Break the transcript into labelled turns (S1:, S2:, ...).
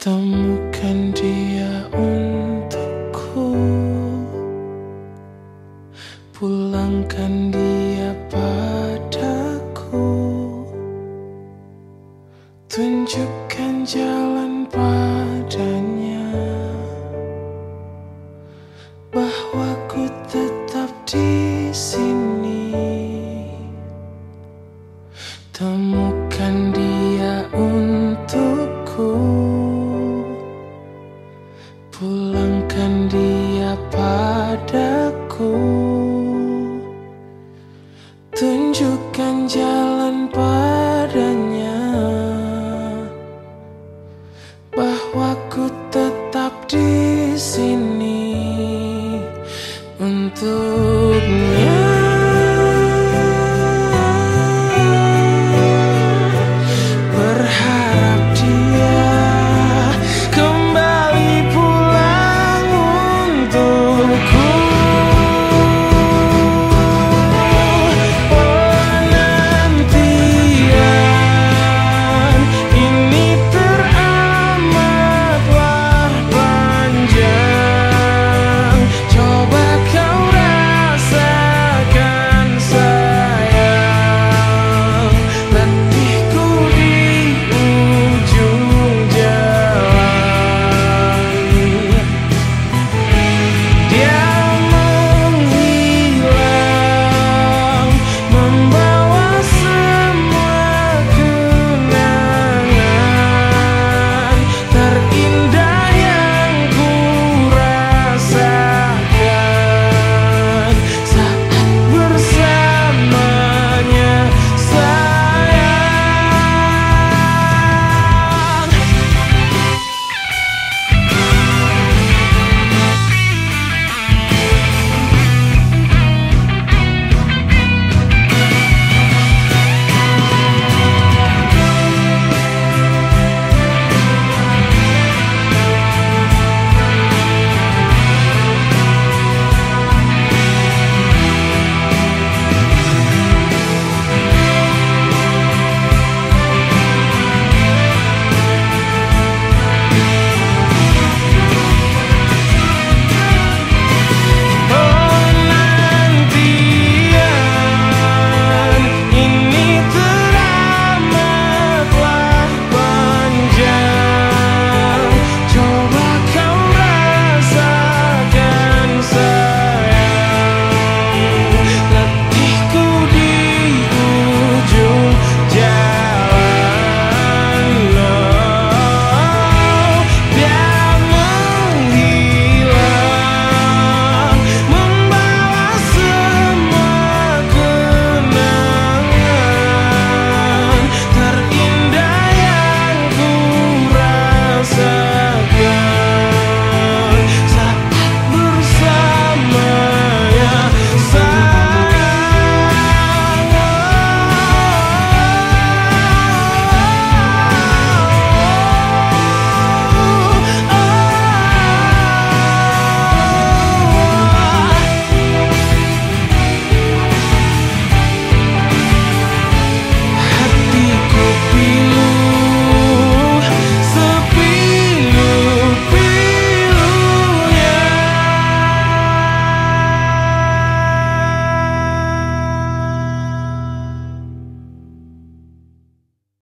S1: Temukan dia untukku. Pulangkan dia padaku. Tunjukkan jalan padanya. Bahwa ku tetap di sini. Temukan dia untukku aku. Tunjukkan jalan padanya. Bahwa ku tetap di sini Untuk